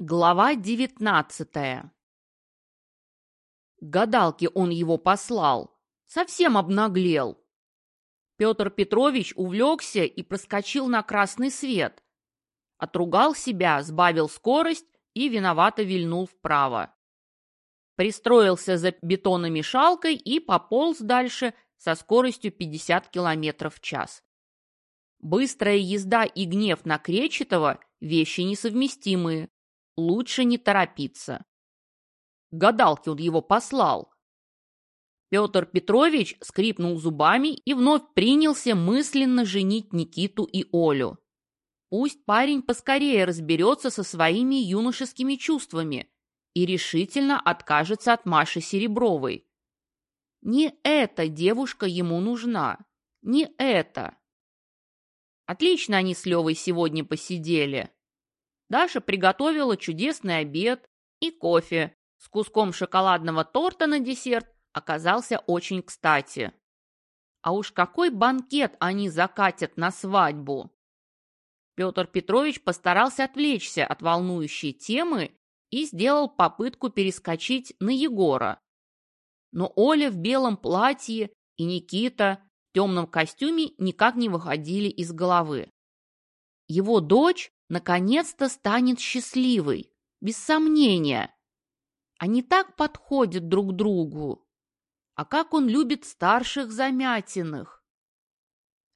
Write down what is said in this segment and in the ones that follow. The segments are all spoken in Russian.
Глава девятнадцатая Гадалке он его послал. Совсем обнаглел. Петр Петрович увлекся и проскочил на красный свет. Отругал себя, сбавил скорость и виновато вильнул вправо. Пристроился за бетономешалкой и пополз дальше со скоростью 50 км в час. Быстрая езда и гнев на Кречетова – вещи несовместимые лучше не торопиться. Гадалки он его послал. Петр Петрович скрипнул зубами и вновь принялся мысленно женить Никиту и Олю. Пусть парень поскорее разберется со своими юношескими чувствами и решительно откажется от Маши Серебровой. Не эта девушка ему нужна, не это. Отлично они с Левой сегодня посидели. Даша приготовила чудесный обед и кофе с куском шоколадного торта на десерт оказался очень кстати. А уж какой банкет они закатят на свадьбу! Петр Петрович постарался отвлечься от волнующей темы и сделал попытку перескочить на Егора. Но Оля в белом платье и Никита в темном костюме никак не выходили из головы. Его дочь наконец-то станет счастливой, без сомнения. Они так подходят друг другу. А как он любит старших замятиных.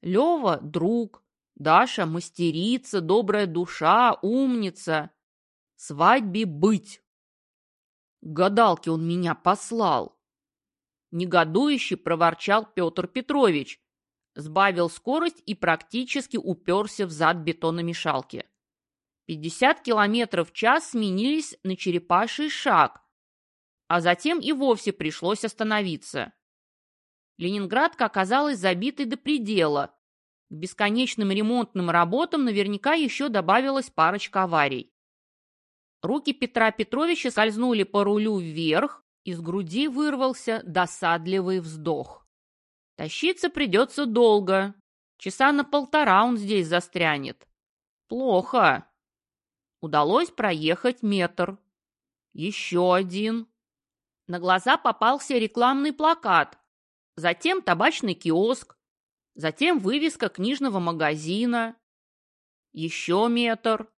Лева – друг, Даша – мастерица, добрая душа, умница. Свадьбе быть. Гадалки он меня послал. Негодующе проворчал Петр Петрович, сбавил скорость и практически уперся в зад бетономешалки. 50 километров в час сменились на черепаший шаг, а затем и вовсе пришлось остановиться. Ленинградка оказалась забитой до предела. К бесконечным ремонтным работам наверняка еще добавилась парочка аварий. Руки Петра Петровича скользнули по рулю вверх, из груди вырвался досадливый вздох. Тащиться придется долго. Часа на полтора он здесь застрянет. Плохо. Удалось проехать метр. Еще один. На глаза попался рекламный плакат. Затем табачный киоск. Затем вывеска книжного магазина. Еще метр.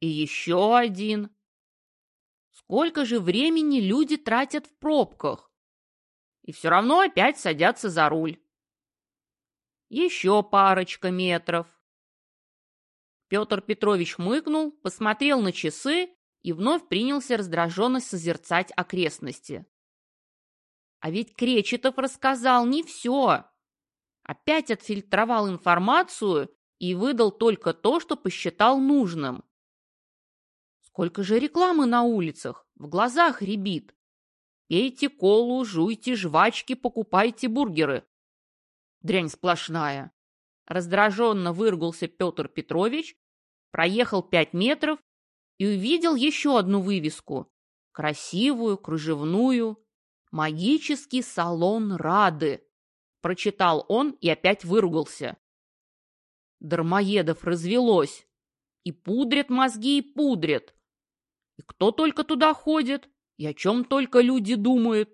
И еще один. Сколько же времени люди тратят в пробках? И все равно опять садятся за руль. Еще парочка метров. Петр Петрович хмыкнул, посмотрел на часы и вновь принялся раздраженно созерцать окрестности. А ведь Кречетов рассказал не все. Опять отфильтровал информацию и выдал только то, что посчитал нужным. Сколько же рекламы на улицах, в глазах рябит. Пейте колу, жуйте жвачки, покупайте бургеры. Дрянь сплошная. Раздраженно выругался Петр Петрович проехал пять метров и увидел еще одну вывеску. Красивую, кружевную. «Магический салон Рады», — прочитал он и опять выругался. Дармоедов развелось. И пудрят мозги, и пудрят. И кто только туда ходит, и о чем только люди думают.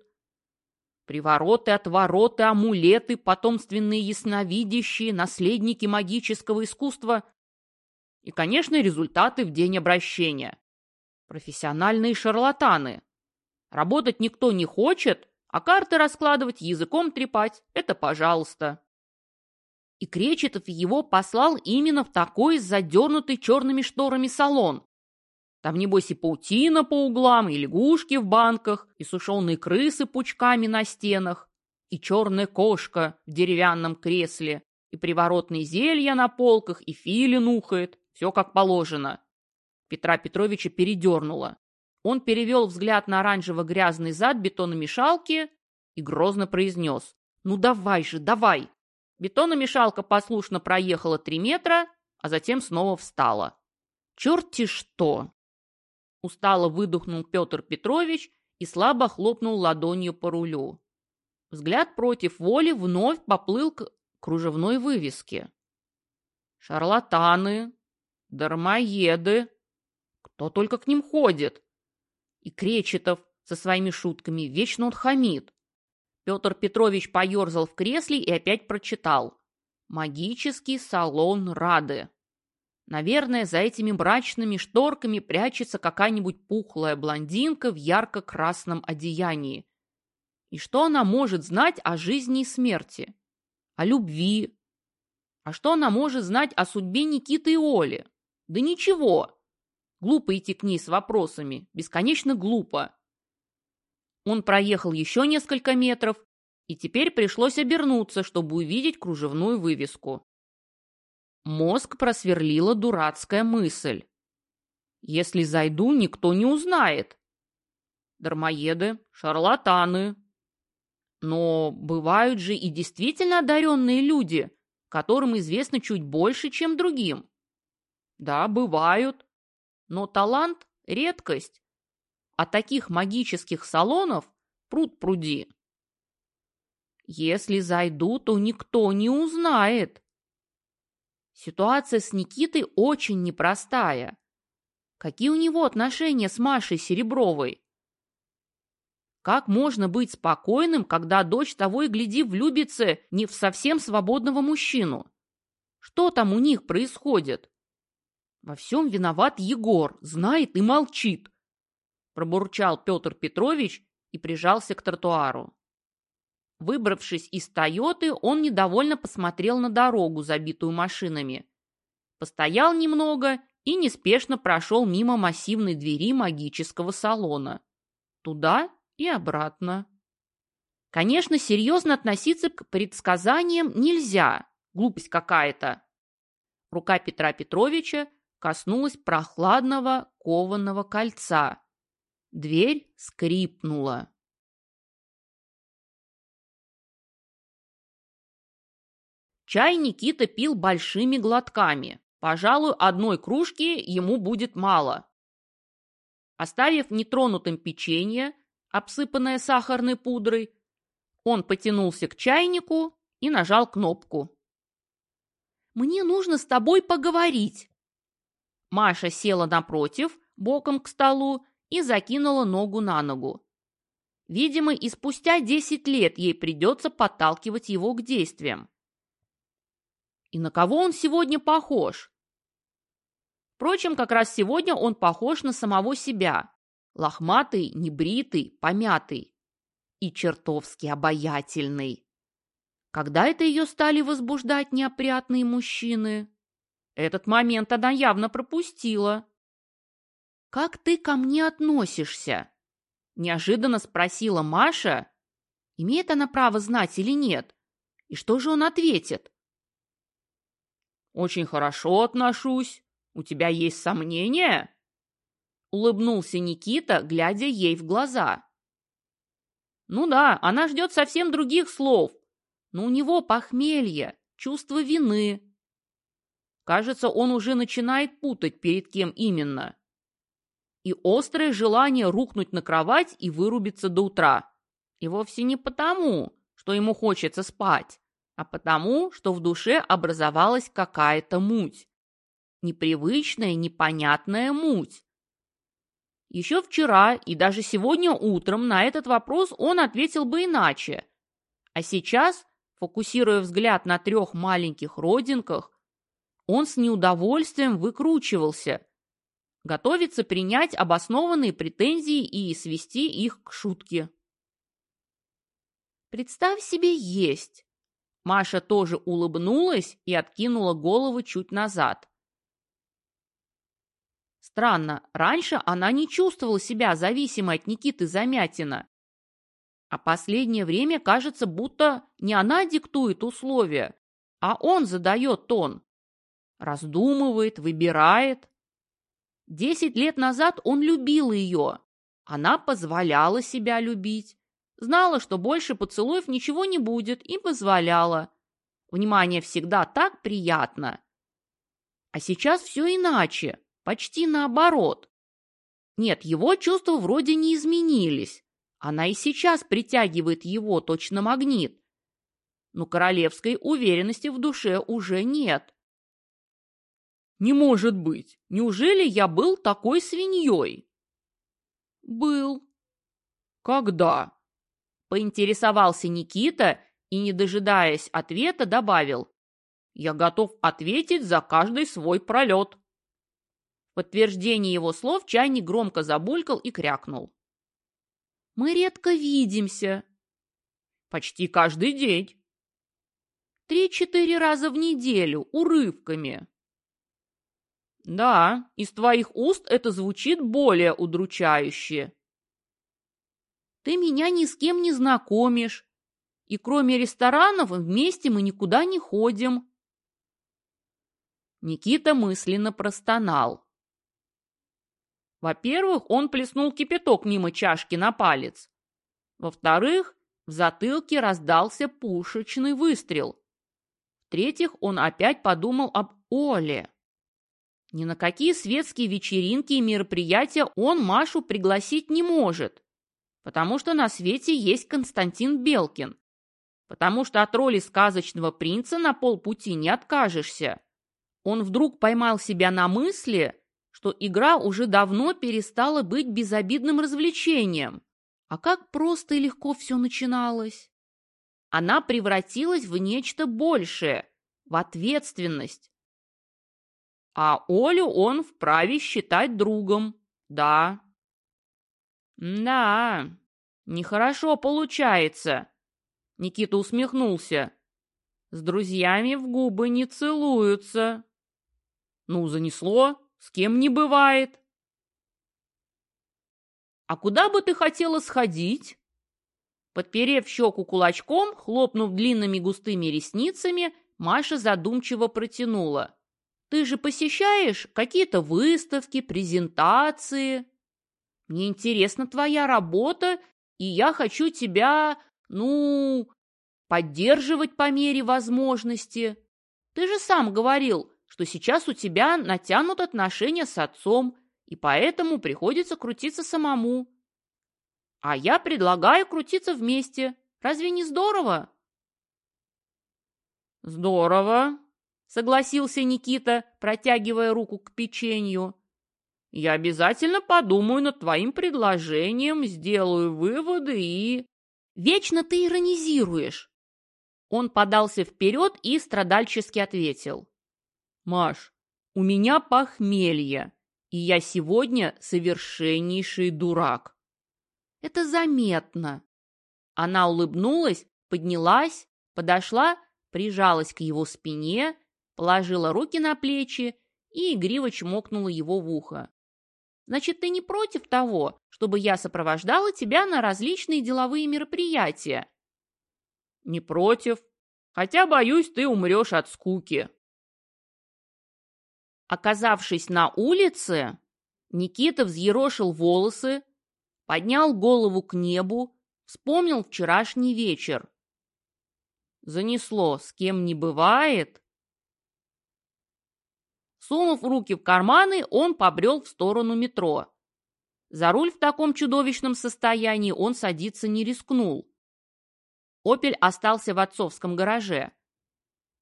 Привороты, отвороты, амулеты, потомственные ясновидящие, наследники магического искусства и, конечно, результаты в день обращения. Профессиональные шарлатаны. Работать никто не хочет, а карты раскладывать, языком трепать – это пожалуйста. И Кречетов его послал именно в такой задернутый черными шторами салон. Там, небось, и паутина по углам, и лягушки в банках, и сушеные крысы пучками на стенах, и черная кошка в деревянном кресле, и приворотные зелья на полках, и филин ухает, все как положено. Петра Петровича передернуло. Он перевел взгляд на оранжево-грязный зад бетономешалки и грозно произнес. «Ну давай же, давай!» Бетономешалка послушно проехала три метра, а затем снова встала. «Черти что!» Устало выдохнул Петр Петрович и слабо хлопнул ладонью по рулю. Взгляд против воли вновь поплыл к кружевной вывеске. «Шарлатаны, дармоеды. то только к ним ходит. И Кречетов со своими шутками вечно он хамит. Петр Петрович поерзал в кресле и опять прочитал. «Магический салон Рады». Наверное, за этими мрачными шторками прячется какая-нибудь пухлая блондинка в ярко-красном одеянии. И что она может знать о жизни и смерти? О любви? А что она может знать о судьбе Никиты и Оли? Да ничего. Глупо идти к ней с вопросами. Бесконечно глупо. Он проехал еще несколько метров, и теперь пришлось обернуться, чтобы увидеть кружевную вывеску. Мозг просверлила дурацкая мысль. Если зайду, никто не узнает. Дармоеды, шарлатаны. Но бывают же и действительно одаренные люди, которым известно чуть больше, чем другим. Да, бывают. Но талант – редкость. А таких магических салонов пруд пруди. Если зайду, то никто не узнает. Ситуация с Никитой очень непростая. Какие у него отношения с Машей Серебровой? Как можно быть спокойным, когда дочь того и гляди влюбится не в совсем свободного мужчину? Что там у них происходит? Во всем виноват Егор, знает и молчит. Пробурчал Петр Петрович и прижался к тротуару. Выбравшись из «Тойоты», он недовольно посмотрел на дорогу, забитую машинами. Постоял немного и неспешно прошел мимо массивной двери магического салона. Туда и обратно. Конечно, серьезно относиться к предсказаниям нельзя. Глупость какая-то. Рука Петра Петровича коснулась прохладного кованого кольца. Дверь скрипнула. Чай Никита пил большими глотками. Пожалуй, одной кружки ему будет мало. Оставив нетронутым печенье, обсыпанное сахарной пудрой, он потянулся к чайнику и нажал кнопку. «Мне нужно с тобой поговорить». Маша села напротив, боком к столу, и закинула ногу на ногу. Видимо, и спустя десять лет ей придется подталкивать его к действиям. И на кого он сегодня похож? Впрочем, как раз сегодня он похож на самого себя. Лохматый, небритый, помятый. И чертовски обаятельный. Когда это ее стали возбуждать неопрятные мужчины? Этот момент она явно пропустила. «Как ты ко мне относишься?» Неожиданно спросила Маша. Имеет она право знать или нет? И что же он ответит? «Очень хорошо отношусь. У тебя есть сомнения?» Улыбнулся Никита, глядя ей в глаза. «Ну да, она ждет совсем других слов. Но у него похмелье, чувство вины. Кажется, он уже начинает путать, перед кем именно. И острое желание рухнуть на кровать и вырубиться до утра. И вовсе не потому, что ему хочется спать, а потому, что в душе образовалась какая-то муть. Непривычная, непонятная муть. Еще вчера и даже сегодня утром на этот вопрос он ответил бы иначе. А сейчас, фокусируя взгляд на трех маленьких родинках, он с неудовольствием выкручивался, готовится принять обоснованные претензии и свести их к шутке. Представь себе есть Маша тоже улыбнулась и откинула голову чуть назад. Странно, раньше она не чувствовала себя зависимой от Никиты Замятина. А последнее время кажется, будто не она диктует условия, а он задает тон. Раздумывает, выбирает. Десять лет назад он любил ее. Она позволяла себя любить. Знала, что больше поцелуев ничего не будет, и позволяла. Внимание всегда так приятно. А сейчас все иначе, почти наоборот. Нет, его чувства вроде не изменились. Она и сейчас притягивает его точно магнит. Но королевской уверенности в душе уже нет. Не может быть. Неужели я был такой свиньей? Был. Когда? Поинтересовался Никита и, не дожидаясь ответа, добавил. Я готов ответить за каждый свой пролет. В подтверждение его слов чайник громко забулькал и крякнул. Мы редко видимся. Почти каждый день. Три-четыре раза в неделю, урывками. Да, из твоих уст это звучит более удручающе. Ты меня ни с кем не знакомишь, и кроме ресторанов вместе мы никуда не ходим. Никита мысленно простонал. Во-первых, он плеснул кипяток мимо чашки на палец. Во-вторых, в затылке раздался пушечный выстрел. В-третьих, он опять подумал об Оле. Ни на какие светские вечеринки и мероприятия он Машу пригласить не может, потому что на свете есть Константин Белкин, потому что от роли сказочного принца на полпути не откажешься. Он вдруг поймал себя на мысли, что игра уже давно перестала быть безобидным развлечением. А как просто и легко все начиналось. Она превратилась в нечто большее, в ответственность. А Олю он вправе считать другом, да. Да, нехорошо получается. Никита усмехнулся. С друзьями в губы не целуются. Ну, занесло, с кем не бывает. А куда бы ты хотела сходить? Подперев щеку кулачком, хлопнув длинными густыми ресницами, Маша задумчиво протянула. «Ты же посещаешь какие-то выставки, презентации? Мне интересна твоя работа, и я хочу тебя, ну, поддерживать по мере возможности. Ты же сам говорил, что сейчас у тебя натянут отношения с отцом, и поэтому приходится крутиться самому. А я предлагаю крутиться вместе. Разве не здорово? Здорово, согласился Никита, протягивая руку к печенью. Я обязательно подумаю над твоим предложением, сделаю выводы и... Вечно ты иронизируешь. Он подался вперед и страдальчески ответил. Маш, у меня похмелье, и я сегодня совершеннейший дурак. Это заметно. Она улыбнулась, поднялась, подошла, прижалась к его спине, положила руки на плечи и игриво чмокнула его в ухо. Значит, ты не против того, чтобы я сопровождала тебя на различные деловые мероприятия? Не против. Хотя, боюсь, ты умрешь от скуки. Оказавшись на улице, Никита взъерошил волосы, поднял голову к небу, вспомнил вчерашний вечер. Занесло, с кем не бывает. Сунув руки в карманы, он побрел в сторону метро. За руль в таком чудовищном состоянии он садиться не рискнул. «Опель» остался в отцовском гараже.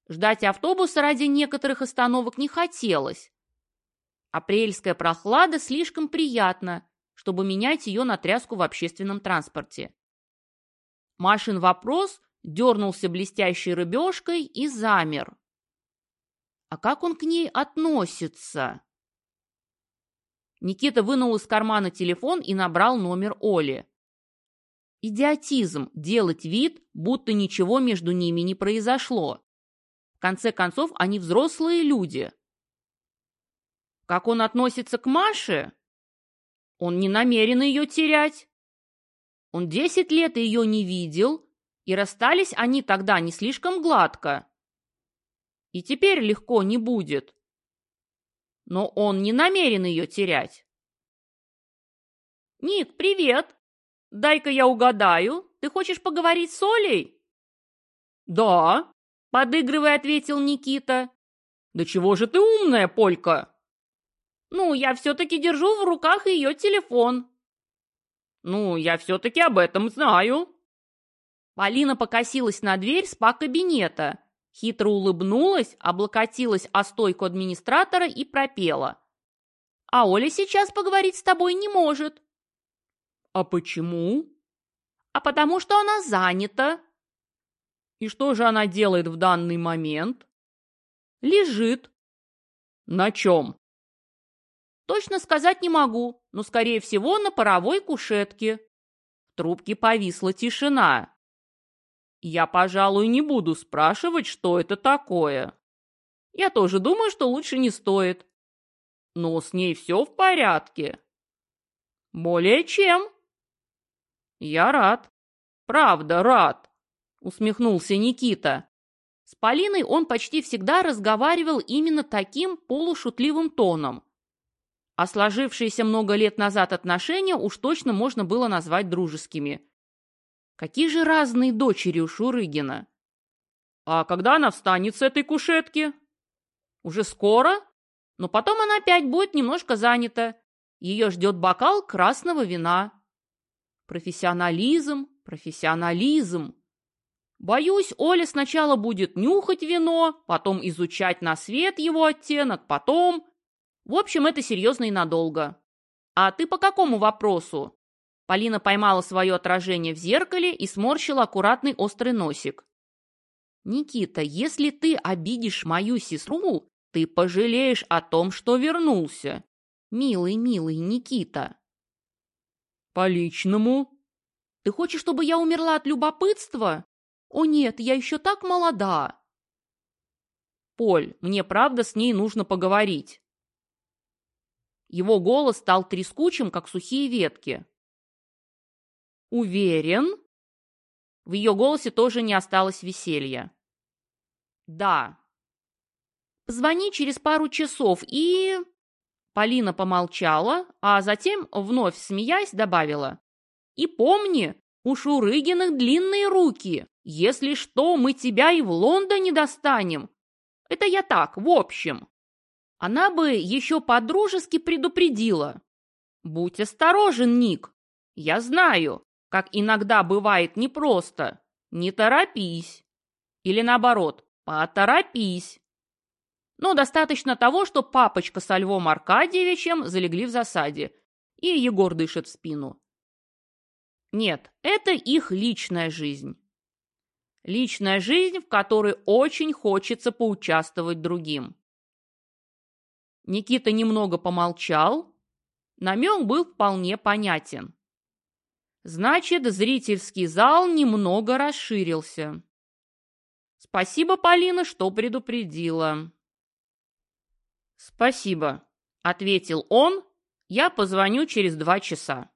Ждать автобуса ради некоторых остановок не хотелось. Апрельская прохлада слишком приятна, чтобы менять ее на тряску в общественном транспорте. Машин вопрос дернулся блестящей рыбешкой и замер. А как он к ней относится? Никита вынул из кармана телефон и набрал номер Оли. Идиотизм – делать вид, будто ничего между ними не произошло. В конце концов, они взрослые люди. Как он относится к Маше? Он не намерен ее терять. Он десять лет ее не видел, и расстались они тогда не слишком гладко. И теперь легко не будет. Но он не намерен ее терять. «Ник, привет! Дай-ка я угадаю, ты хочешь поговорить с Олей?» «Да», Подыгрывая, ответил Никита. Да чего же ты умная, Полька? Ну, я все-таки держу в руках ее телефон. Ну, я все-таки об этом знаю. Полина покосилась на дверь спа-кабинета, Хитро улыбнулась, облокотилась о стойку администратора и пропела. «А Оля сейчас поговорить с тобой не может». «А почему?» «А потому что она занята». «И что же она делает в данный момент?» «Лежит». «На чем?» «Точно сказать не могу, но, скорее всего, на паровой кушетке». В трубке повисла тишина. Я, пожалуй, не буду спрашивать, что это такое. Я тоже думаю, что лучше не стоит. Но с ней все в порядке. Более чем. Я рад. Правда, рад, усмехнулся Никита. С Полиной он почти всегда разговаривал именно таким полушутливым тоном. А сложившиеся много лет назад отношения уж точно можно было назвать дружескими. Какие же разные дочери у Шурыгина. А когда она встанет с этой кушетки? Уже скоро, но потом она опять будет немножко занята. Ее ждет бокал красного вина. Профессионализм, профессионализм. Боюсь, Оля сначала будет нюхать вино, потом изучать на свет его оттенок, потом... В общем, это серьезно и надолго. А ты по какому вопросу? Полина поймала свое отражение в зеркале и сморщила аккуратный острый носик. «Никита, если ты обидишь мою сестру, ты пожалеешь о том, что вернулся. Милый, милый Никита». «По личному?» «Ты хочешь, чтобы я умерла от любопытства? О нет, я еще так молода». «Поль, мне правда с ней нужно поговорить». Его голос стал трескучим, как сухие ветки. «Уверен?» В ее голосе тоже не осталось веселья. «Да». «Позвони через пару часов и...» Полина помолчала, а затем, вновь смеясь, добавила. «И помни, у Шурыгиных длинные руки. Если что, мы тебя и в Лондоне достанем. Это я так, в общем». Она бы еще по-дружески предупредила. «Будь осторожен, Ник. Я знаю, как иногда бывает непросто, не торопись. Или наоборот, поторопись. Но достаточно того, что папочка со Львом Аркадьевичем залегли в засаде, и Егор дышит в спину. Нет, это их личная жизнь. Личная жизнь, в которой очень хочется поучаствовать другим. Никита немного помолчал. Намек был вполне понятен. Значит, зрительский зал немного расширился. Спасибо, Полина, что предупредила. Спасибо, ответил он. Я позвоню через два часа.